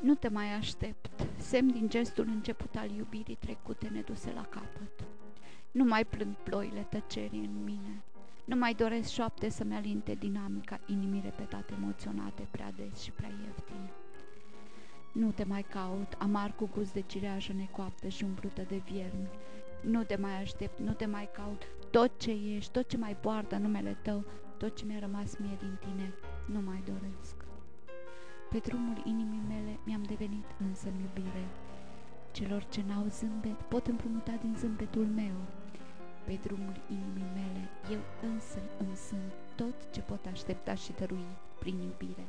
Nu te mai aștept, semn din gestul început al iubirii trecute neduse la capăt. Nu mai plâng ploile tăcerii în mine, nu mai doresc șoapte să-mi alinte dinamica inimii repetate emoționate prea des și prea ieftin. Nu te mai caut, amar cu gust de cireașă necoaptă și umplută de viermi. Nu te mai aștept, nu te mai caut, tot ce ești, tot ce mai poartă numele tău, tot ce mi-a rămas mie din tine, nu mai doresc. Pe drumul inimii mele mi-am devenit însă iubire. Celor ce n-au zâmbet pot împrumuta din zâmbetul meu. Pe drumul inimii mele eu însă îmi sunt tot ce pot aștepta și dărui prin iubire.